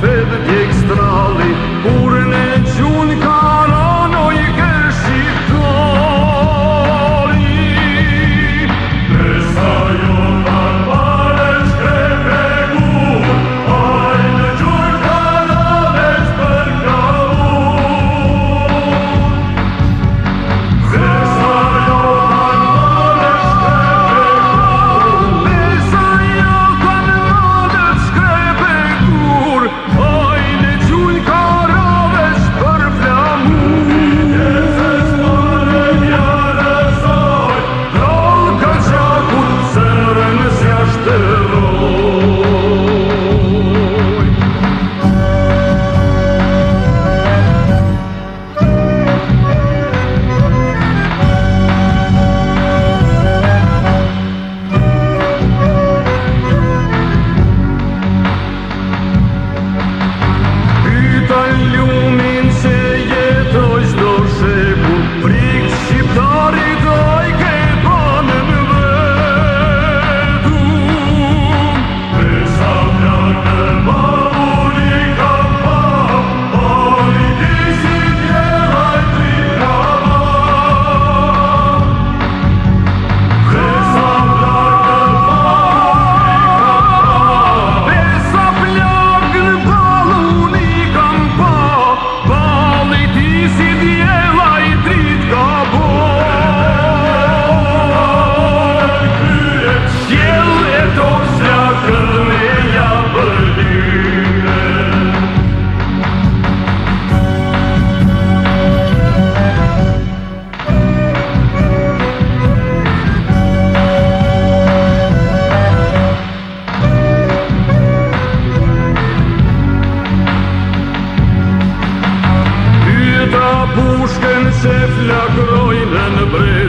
verder niks Mushkën se flakrojnë në bre